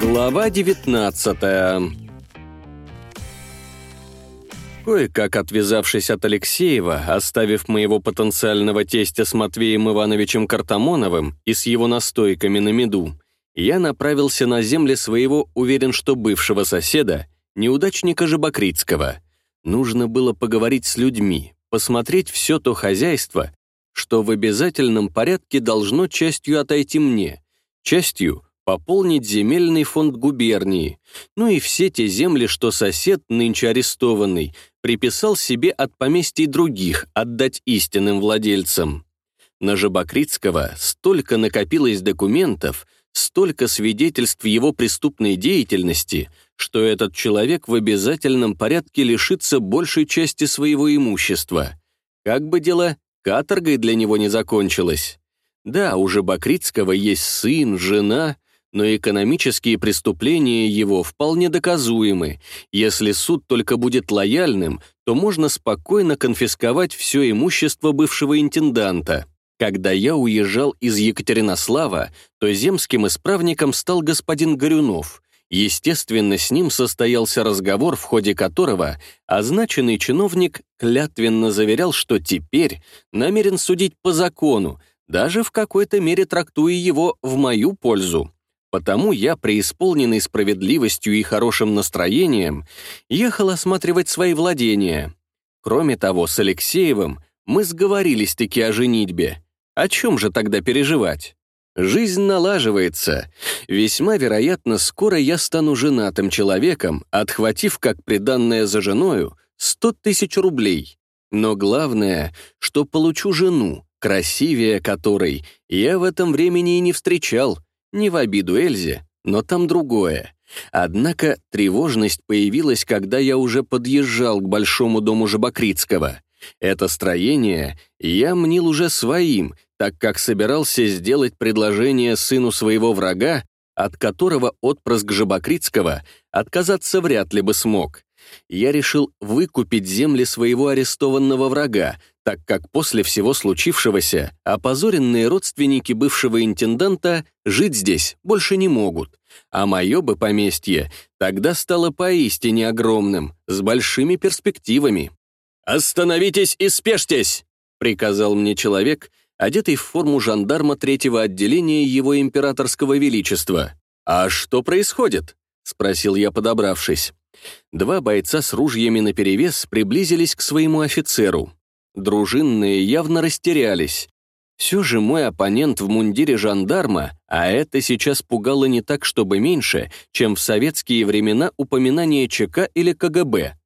Глава 19 Кое-как отвязавшись от Алексеева, оставив моего потенциального тестя с Матвеем Ивановичем Картамоновым и с его настойками на меду, я направился на земли своего, уверен, что бывшего соседа, неудачника Жабокритского. Нужно было поговорить с людьми, посмотреть все то хозяйство, что в обязательном порядке должно частью отойти мне, частью пополнить земельный фонд губернии, ну и все те земли, что сосед, нынче арестованный, приписал себе от поместий других отдать истинным владельцам. На Жабокритского столько накопилось документов, столько свидетельств его преступной деятельности, что этот человек в обязательном порядке лишится большей части своего имущества. Как бы дело каторгой для него не закончилось. Да, у Жабокритского есть сын, жена, но экономические преступления его вполне доказуемы. Если суд только будет лояльным, то можно спокойно конфисковать все имущество бывшего интенданта. Когда я уезжал из Екатеринослава, то земским исправником стал господин Горюнов. Естественно, с ним состоялся разговор, в ходе которого означенный чиновник клятвенно заверял, что теперь намерен судить по закону, даже в какой-то мере трактуя его в мою пользу. Потому я, преисполненный справедливостью и хорошим настроением, ехал осматривать свои владения. Кроме того, с Алексеевым мы сговорились-таки о женитьбе. О чем же тогда переживать? Жизнь налаживается. Весьма вероятно, скоро я стану женатым человеком, отхватив как приданное за женою 100 тысяч рублей. Но главное, что получу жену, красивее которой я в этом времени и не встречал — не в обиду Эльзе, но там другое. Однако тревожность появилась, когда я уже подъезжал к большому дому Жабокритского. Это строение я мнил уже своим, так как собирался сделать предложение сыну своего врага, от которого отпрыск Жабокритского отказаться вряд ли бы смог. Я решил выкупить земли своего арестованного врага, так как после всего случившегося опозоренные родственники бывшего интенданта жить здесь больше не могут, а мое бы поместье тогда стало поистине огромным, с большими перспективами. «Остановитесь и спешьтесь!» — приказал мне человек, одетый в форму жандарма третьего отделения его императорского величества. «А что происходит?» — спросил я, подобравшись. Два бойца с ружьями наперевес приблизились к своему офицеру. Дружинные явно растерялись. Все же мой оппонент в мундире жандарма, а это сейчас пугало не так, чтобы меньше, чем в советские времена упоминание ЧК или КГБ.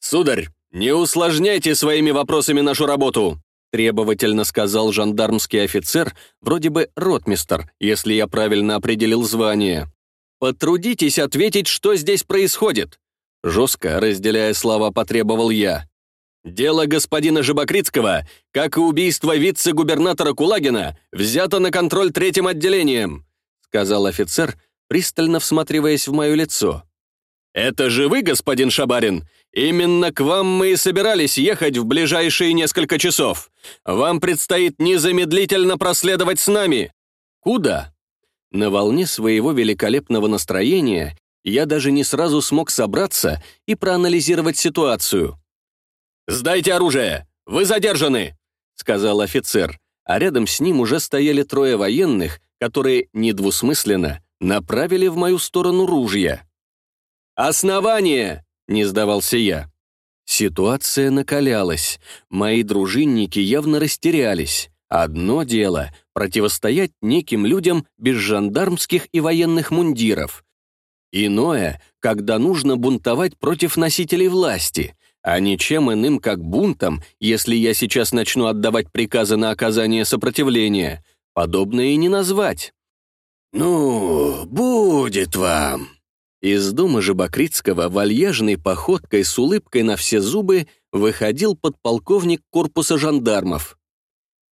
«Сударь, не усложняйте своими вопросами нашу работу!» требовательно сказал жандармский офицер, вроде бы ротмистер, если я правильно определил звание. «Потрудитесь ответить, что здесь происходит!» Жестко, разделяя слова, потребовал я. Дело господина Жабокритского, как и убийство вице-губернатора Кулагина, взято на контроль третьим отделением», сказал офицер, пристально всматриваясь в мое лицо. «Это же вы, господин Шабарин? Именно к вам мы и собирались ехать в ближайшие несколько часов. Вам предстоит незамедлительно проследовать с нами». «Куда?» На волне своего великолепного настроения я даже не сразу смог собраться и проанализировать ситуацию. «Сдайте оружие! Вы задержаны!» — сказал офицер, а рядом с ним уже стояли трое военных, которые недвусмысленно направили в мою сторону ружья. «Основание!» — не сдавался я. Ситуация накалялась. Мои дружинники явно растерялись. Одно дело — противостоять неким людям без жандармских и военных мундиров. Иное — когда нужно бунтовать против носителей власти а ничем иным, как бунтом, если я сейчас начну отдавать приказы на оказание сопротивления. Подобное и не назвать. «Ну, будет вам!» Из дома Жабокритского вальяжной походкой с улыбкой на все зубы выходил подполковник корпуса жандармов.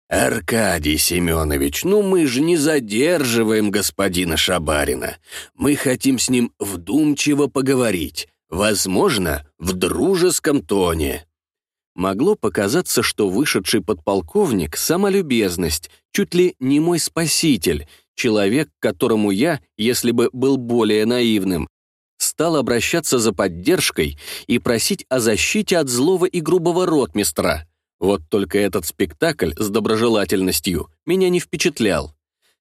«Аркадий Семенович, ну мы же не задерживаем господина Шабарина. Мы хотим с ним вдумчиво поговорить. Возможно, в дружеском тоне. Могло показаться, что вышедший подполковник — сама любезность, чуть ли не мой спаситель, человек, которому я, если бы был более наивным, стал обращаться за поддержкой и просить о защите от злого и грубого ротмистра. Вот только этот спектакль с доброжелательностью меня не впечатлял.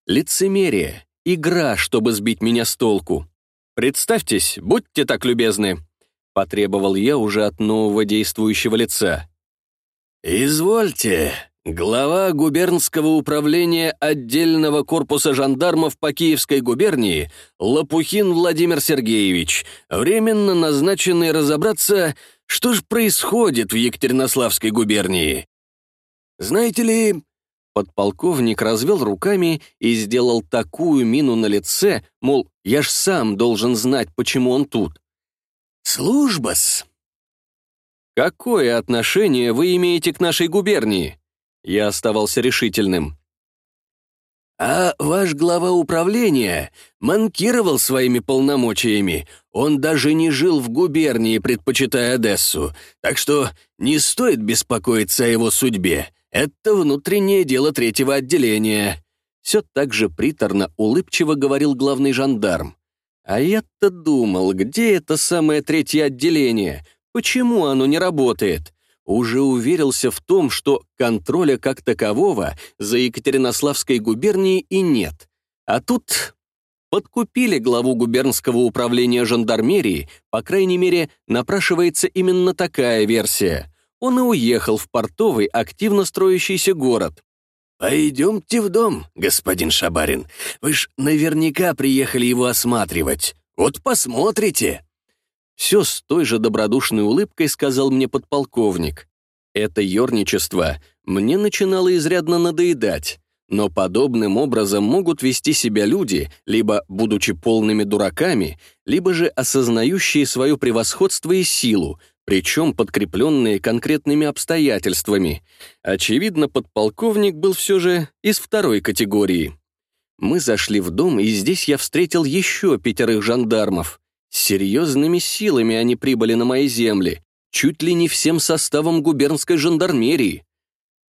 Лицемерие, игра, чтобы сбить меня с толку. «Представьтесь, будьте так любезны», — потребовал я уже от нового действующего лица. «Извольте, глава губернского управления отдельного корпуса жандармов по Киевской губернии Лопухин Владимир Сергеевич, временно назначенный разобраться, что же происходит в Екатеринославской губернии. Знаете ли, Подполковник развел руками и сделал такую мину на лице, мол, я ж сам должен знать, почему он тут. «Служба-с!» «Какое отношение вы имеете к нашей губернии?» Я оставался решительным. «А ваш глава управления манкировал своими полномочиями. Он даже не жил в губернии, предпочитая Одессу, так что не стоит беспокоиться о его судьбе. Это внутреннее дело третьего отделения. Все так же приторно, улыбчиво говорил главный жандарм. А я-то думал, где это самое третье отделение? Почему оно не работает? Уже уверился в том, что контроля как такового за Екатеринославской губернией и нет. А тут подкупили главу губернского управления жандармерии, по крайней мере, напрашивается именно такая версия он и уехал в портовый, активно строящийся город. «Пойдемте в дом, господин Шабарин. Вы ж наверняка приехали его осматривать. Вот посмотрите». Все с той же добродушной улыбкой сказал мне подполковник. Это ерничество мне начинало изрядно надоедать. Но подобным образом могут вести себя люди, либо будучи полными дураками, либо же осознающие свое превосходство и силу, причем подкрепленные конкретными обстоятельствами. Очевидно, подполковник был все же из второй категории. Мы зашли в дом, и здесь я встретил еще пятерых жандармов. Серьезными силами они прибыли на мои земли, чуть ли не всем составом губернской жандармерии.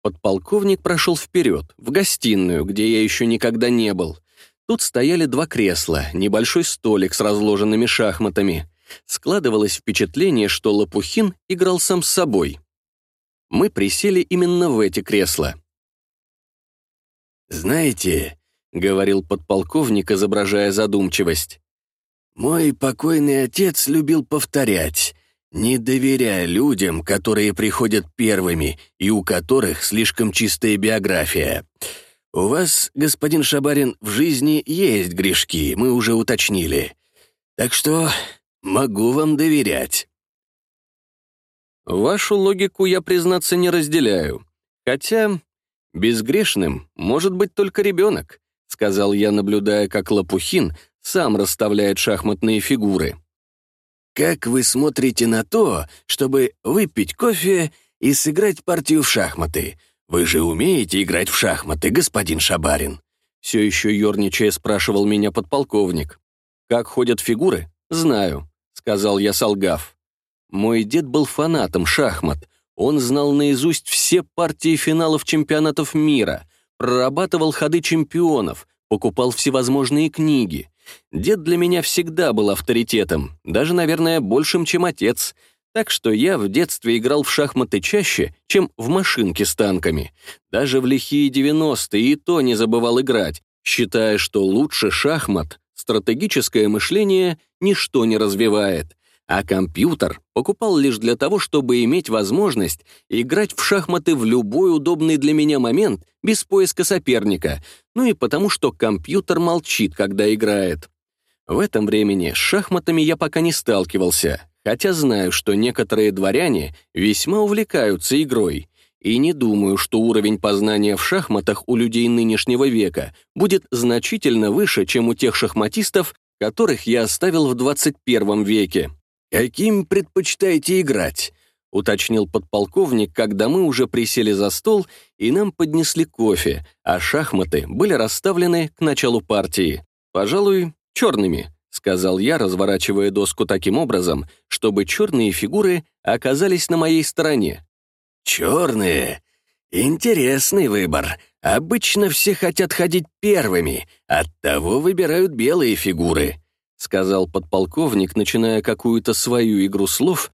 Подполковник прошел вперед, в гостиную, где я еще никогда не был. Тут стояли два кресла, небольшой столик с разложенными шахматами — Складывалось впечатление, что Лопухин играл сам с собой. Мы присели именно в эти кресла. «Знаете», — говорил подполковник, изображая задумчивость, «мой покойный отец любил повторять, не доверяя людям, которые приходят первыми и у которых слишком чистая биография. У вас, господин Шабарин, в жизни есть грешки, мы уже уточнили. Так что Могу вам доверять». Вашу логику я, признаться, не разделяю. Хотя безгрешным может быть только ребенок, сказал я, наблюдая, как Лопухин сам расставляет шахматные фигуры. «Как вы смотрите на то, чтобы выпить кофе и сыграть партию в шахматы? Вы же умеете играть в шахматы, господин Шабарин?» Все еще ерничая спрашивал меня подполковник. «Как ходят фигуры? Знаю сказал я, солгав. Мой дед был фанатом шахмат. Он знал наизусть все партии финалов чемпионатов мира, прорабатывал ходы чемпионов, покупал всевозможные книги. Дед для меня всегда был авторитетом, даже, наверное, большим, чем отец, так что я в детстве играл в шахматы чаще, чем в машинки с танками. Даже в лихие 90-е и то не забывал играть, считая, что лучше шахмат стратегическое мышление ничто не развивает, а компьютер покупал лишь для того, чтобы иметь возможность играть в шахматы в любой удобный для меня момент без поиска соперника, ну и потому, что компьютер молчит, когда играет. В этом времени с шахматами я пока не сталкивался, хотя знаю, что некоторые дворяне весьма увлекаются игрой, и не думаю, что уровень познания в шахматах у людей нынешнего века будет значительно выше, чем у тех шахматистов, которых я оставил в 21 веке. «Каким предпочитаете играть?» — уточнил подполковник, когда мы уже присели за стол, и нам поднесли кофе, а шахматы были расставлены к началу партии. «Пожалуй, черными», — сказал я, разворачивая доску таким образом, чтобы черные фигуры оказались на моей стороне. черные. Интересный выбор. Обычно все хотят ходить первыми, оттого выбирают белые фигуры», — сказал подполковник, начиная какую-то свою игру слов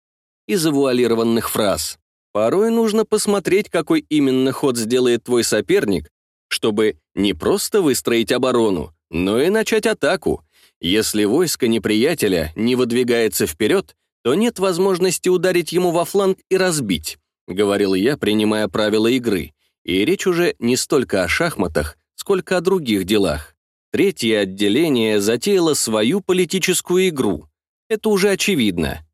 и завуалированных фраз. «Порой нужно посмотреть, какой именно ход сделает твой соперник, чтобы не просто выстроить оборону, но и начать атаку. Если войско неприятеля не выдвигается вперед, то нет возможности ударить ему во фланг и разбить», — говорил я, принимая правила игры. И речь уже не столько о шахматах, сколько о других делах. Третье отделение затеяло свою политическую игру. Это уже очевидно.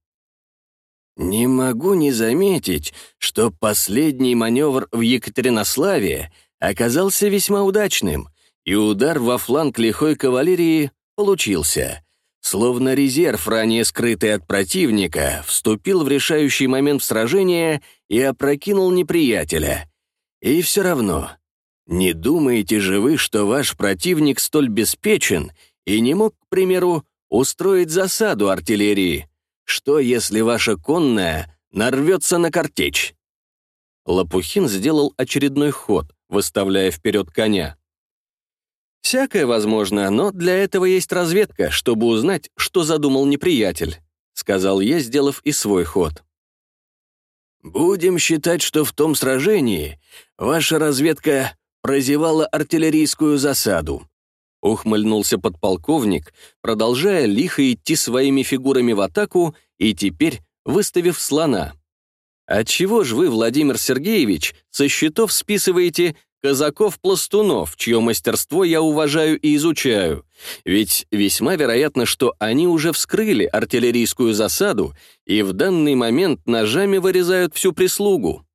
«Не могу не заметить, что последний маневр в Екатеринославе оказался весьма удачным, и удар во фланг лихой кавалерии получился. Словно резерв, ранее скрытый от противника, вступил в решающий момент сражения и опрокинул неприятеля. И все равно, не думаете же вы, что ваш противник столь беспечен и не мог, к примеру, устроить засаду артиллерии? Что, если ваша конная нарвется на картечь? Лопухин сделал очередной ход, выставляя вперед коня. «Всякое возможно, но для этого есть разведка, чтобы узнать, что задумал неприятель», сказал я, сделав и свой ход. «Будем считать, что в том сражении ваша разведка прозевала артиллерийскую засаду», ухмыльнулся подполковник, продолжая лихо идти своими фигурами в атаку и теперь выставив слона. «Отчего ж вы, Владимир Сергеевич, со счетов списываете казаков-пластунов, чье мастерство я уважаю и изучаю. Ведь весьма вероятно, что они уже вскрыли артиллерийскую засаду и в данный момент ножами вырезают всю прислугу.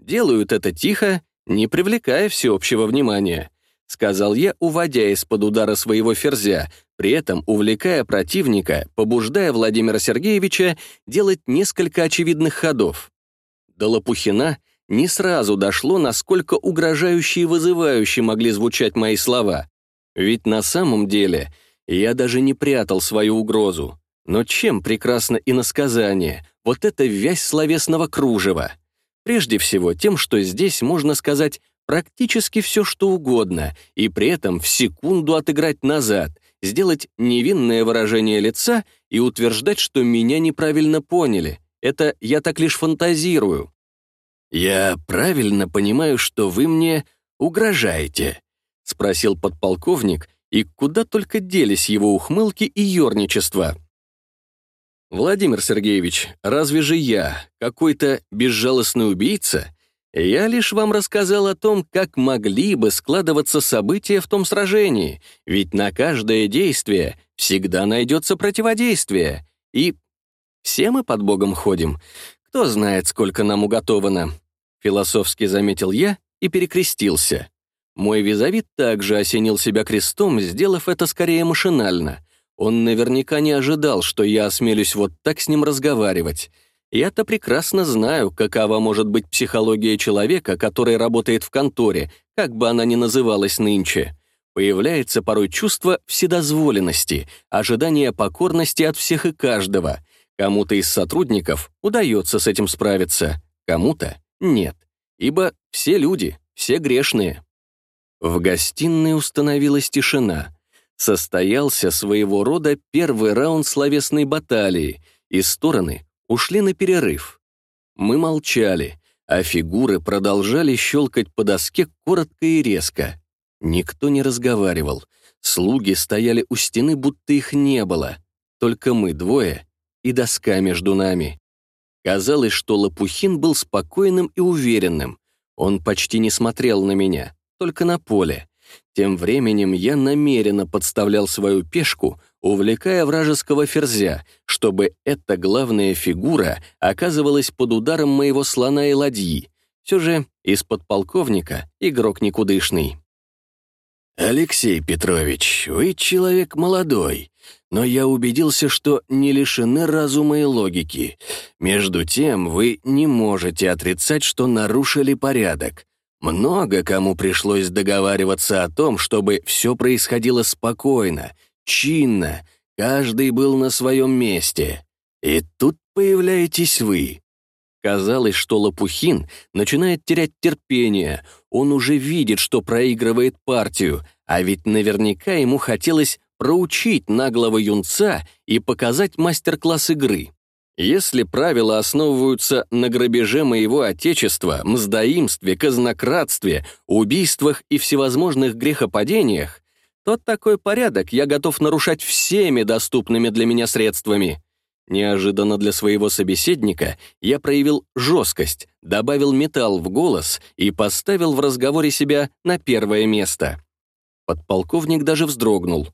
Делают это тихо, не привлекая всеобщего внимания, сказал я, уводя из-под удара своего ферзя, при этом увлекая противника, побуждая Владимира Сергеевича делать несколько очевидных ходов. До Лопухина — не сразу дошло, насколько угрожающие и вызывающие могли звучать мои слова. Ведь на самом деле я даже не прятал свою угрозу. Но чем прекрасно иносказание, вот эта вязь словесного кружева? Прежде всего тем, что здесь можно сказать практически все, что угодно, и при этом в секунду отыграть назад, сделать невинное выражение лица и утверждать, что меня неправильно поняли. Это я так лишь фантазирую. «Я правильно понимаю, что вы мне угрожаете?» — спросил подполковник, и куда только делись его ухмылки и ерничество. «Владимир Сергеевич, разве же я какой-то безжалостный убийца? Я лишь вам рассказал о том, как могли бы складываться события в том сражении, ведь на каждое действие всегда найдется противодействие, и все мы под Богом ходим. Кто знает, сколько нам уготовано. Философски заметил я и перекрестился. Мой визави также осенил себя крестом, сделав это скорее машинально. Он наверняка не ожидал, что я осмелюсь вот так с ним разговаривать. Я-то прекрасно знаю, какова может быть психология человека, который работает в конторе, как бы она ни называлась нынче. Появляется порой чувство вседозволенности, ожидание покорности от всех и каждого. Кому-то из сотрудников удается с этим справиться, кому-то нет, ибо все люди, все грешные. В гостиной установилась тишина. Состоялся своего рода первый раунд словесной баталии, и стороны ушли на перерыв. Мы молчали, а фигуры продолжали щелкать по доске коротко и резко. Никто не разговаривал. Слуги стояли у стены, будто их не было. Только мы двое и доска между нами. Казалось, что Лопухин был спокойным и уверенным. Он почти не смотрел на меня, только на поле. Тем временем я намеренно подставлял свою пешку, увлекая вражеского ферзя, чтобы эта главная фигура оказывалась под ударом моего слона и ладьи. Все же из-под полковника игрок никудышный. «Алексей Петрович, вы человек молодой, но я убедился, что не лишены разума и логики. Между тем, вы не можете отрицать, что нарушили порядок. Много кому пришлось договариваться о том, чтобы все происходило спокойно, чинно, каждый был на своем месте. И тут появляетесь вы. Казалось, что Лопухин начинает терять терпение, он уже видит, что проигрывает партию, а ведь наверняка ему хотелось проучить наглого юнца и показать мастер-класс игры. Если правила основываются на грабеже моего отечества, мздоимстве, казнократстве, убийствах и всевозможных грехопадениях, то такой порядок я готов нарушать всеми доступными для меня средствами. Неожиданно для своего собеседника я проявил жесткость, добавил металл в голос и поставил в разговоре себя на первое место. Подполковник даже вздрогнул.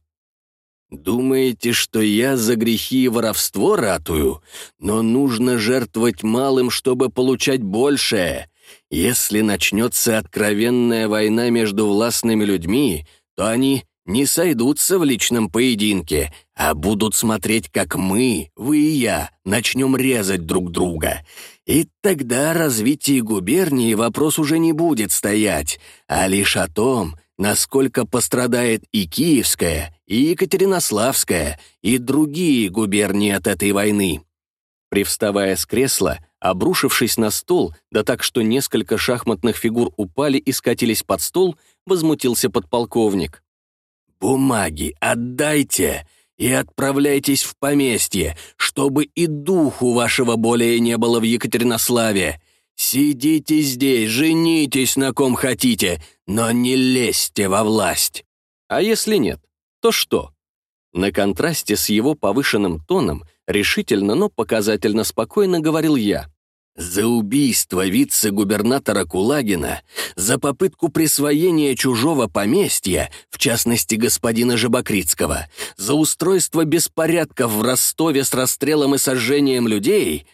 «Думаете, что я за грехи и воровство ратую? Но нужно жертвовать малым, чтобы получать большее. Если начнется откровенная война между властными людьми, то они не сойдутся в личном поединке, а будут смотреть, как мы, вы и я, начнем резать друг друга. И тогда развитие губернии вопрос уже не будет стоять, а лишь о том, насколько пострадает и Киевская, и Екатеринославская, и другие губернии от этой войны. Привставая с кресла, обрушившись на стол, да так, что несколько шахматных фигур упали и скатились под стол, возмутился подполковник. «Бумаги отдайте и отправляйтесь в поместье, чтобы и духу вашего более не было в Екатеринославе. Сидите здесь, женитесь на ком хотите, но не лезьте во власть». А если нет, то что? На контрасте с его повышенным тоном решительно, но показательно спокойно говорил я. За убийство вице-губернатора Кулагина, за попытку присвоения чужого поместья, в частности господина Жабокритского, за устройство беспорядков в Ростове с расстрелом и сожжением людей.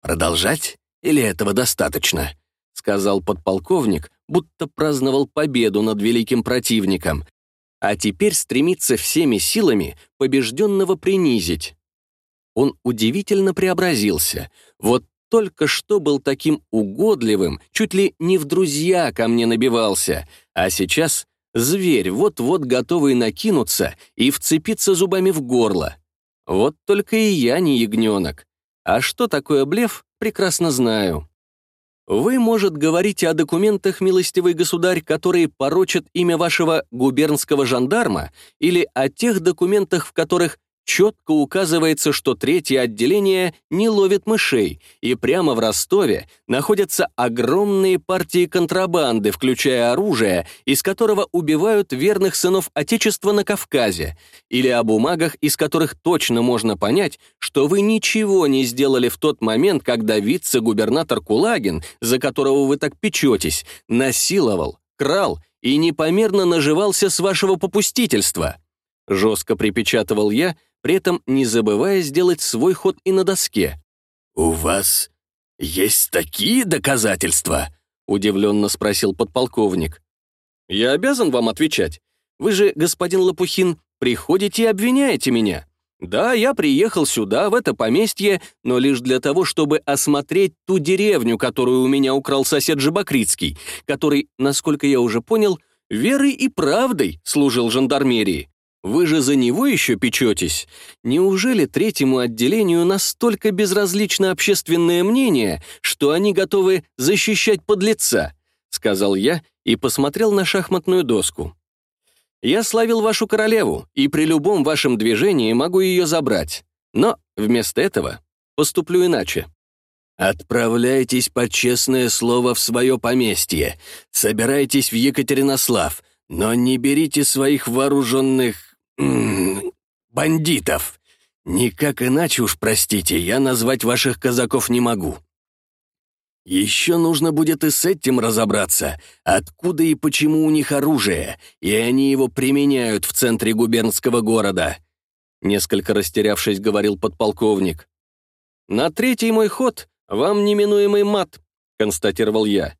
Продолжать? Или этого достаточно? Сказал подполковник, будто праздновал победу над великим противником, а теперь стремится всеми силами побежденного принизить. Он удивительно преобразился. Вот только что был таким угодливым, чуть ли не в друзья ко мне набивался, а сейчас зверь, вот-вот готовый накинуться и вцепиться зубами в горло. Вот только и я не ягненок. А что такое блеф, прекрасно знаю. Вы, может, говорите о документах, милостивый государь, которые порочат имя вашего губернского жандарма, или о тех документах, в которых четко указывается, что третье отделение не ловит мышей, и прямо в Ростове находятся огромные партии контрабанды, включая оружие, из которого убивают верных сынов Отечества на Кавказе, или о бумагах, из которых точно можно понять, что вы ничего не сделали в тот момент, когда вице-губернатор Кулагин, за которого вы так печетесь, насиловал, крал и непомерно наживался с вашего попустительства. Жестко припечатывал я, при этом не забывая сделать свой ход и на доске. «У вас есть такие доказательства?» — удивленно спросил подполковник. «Я обязан вам отвечать. Вы же, господин Лопухин, приходите и обвиняете меня. Да, я приехал сюда, в это поместье, но лишь для того, чтобы осмотреть ту деревню, которую у меня украл сосед Жабокритский, который, насколько я уже понял, верой и правдой служил жандармерии. Вы же за него еще печетесь? Неужели третьему отделению настолько безразлично общественное мнение, что они готовы защищать подлеца?» — сказал я и посмотрел на шахматную доску. «Я славил вашу королеву, и при любом вашем движении могу ее забрать. Но вместо этого поступлю иначе». «Отправляйтесь под честное слово в свое поместье, собирайтесь в Екатеринослав, но не берите своих вооруженных бандитов. Никак иначе уж, простите, я назвать ваших казаков не могу. Еще нужно будет и с этим разобраться, откуда и почему у них оружие, и они его применяют в центре губернского города. Несколько растерявшись, говорил подполковник. «На третий мой ход вам неминуемый мат», — констатировал я.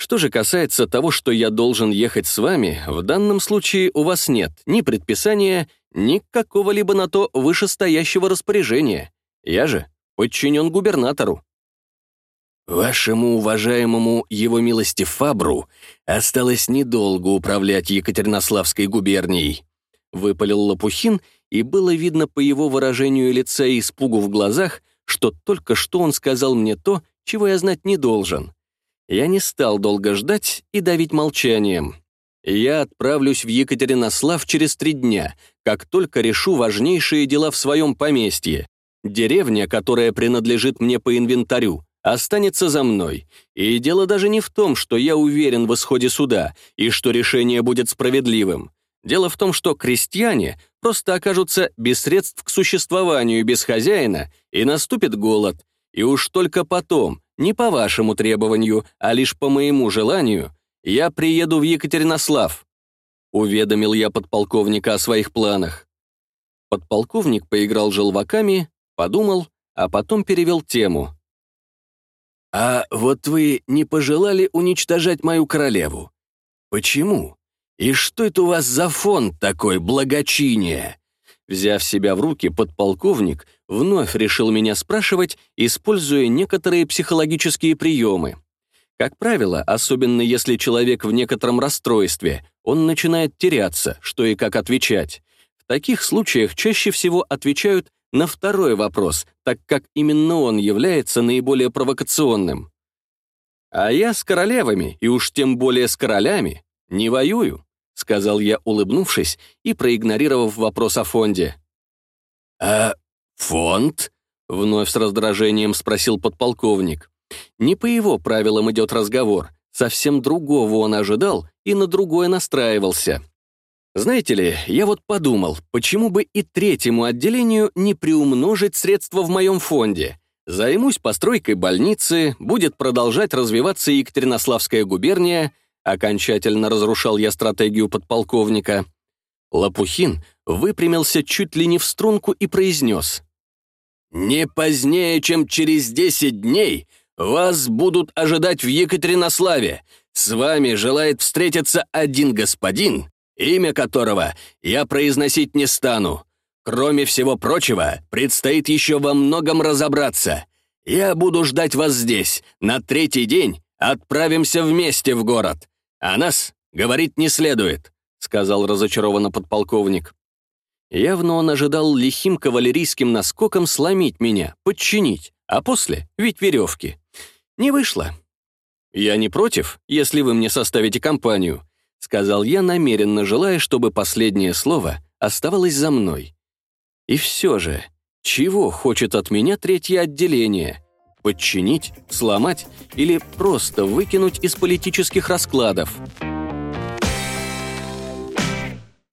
Что же касается того, что я должен ехать с вами, в данном случае у вас нет ни предписания, ни какого-либо на то вышестоящего распоряжения. Я же подчинен губернатору. Вашему уважаемому его милости Фабру осталось недолго управлять Екатеринославской губернией. Выпалил Лопухин, и было видно по его выражению лица и испугу в глазах, что только что он сказал мне то, чего я знать не должен. Я не стал долго ждать и давить молчанием. Я отправлюсь в Екатеринослав через три дня, как только решу важнейшие дела в своем поместье. Деревня, которая принадлежит мне по инвентарю, останется за мной. И дело даже не в том, что я уверен в исходе суда и что решение будет справедливым. Дело в том, что крестьяне просто окажутся без средств к существованию без хозяина, и наступит голод. И уж только потом, не по вашему требованию, а лишь по моему желанию, я приеду в Екатеринослав. Уведомил я подполковника о своих планах. Подполковник поиграл желваками, подумал, а потом перевел тему. «А вот вы не пожелали уничтожать мою королеву? Почему? И что это у вас за фонд такой благочиния?» Взяв себя в руки, подполковник вновь решил меня спрашивать, используя некоторые психологические приемы. Как правило, особенно если человек в некотором расстройстве, он начинает теряться, что и как отвечать. В таких случаях чаще всего отвечают на второй вопрос, так как именно он является наиболее провокационным. «А я с королевами, и уж тем более с королями, не воюю», сказал я, улыбнувшись и проигнорировав вопрос о фонде. «А фонд?» — вновь с раздражением спросил подполковник. Не по его правилам идет разговор, совсем другого он ожидал и на другое настраивался. Знаете ли, я вот подумал, почему бы и третьему отделению не приумножить средства в моем фонде? Займусь постройкой больницы, будет продолжать развиваться Екатеринославская губерния, окончательно разрушал я стратегию подполковника. Лопухин выпрямился чуть ли не в струнку и произнес. «Не позднее, чем через десять дней вас будут ожидать в Екатеринославе. С вами желает встретиться один господин, имя которого я произносить не стану. Кроме всего прочего, предстоит еще во многом разобраться. Я буду ждать вас здесь. На третий день отправимся вместе в город. А нас говорить не следует», — сказал разочарованно подполковник. Явно он ожидал лихим кавалерийским наскоком сломить меня, подчинить, а после — ведь веревки. Не вышло. «Я не против, если вы мне составите компанию», — сказал я, намеренно желая, чтобы последнее слово оставалось за мной. И все же, чего хочет от меня третье отделение? Подчинить, сломать или просто выкинуть из политических раскладов?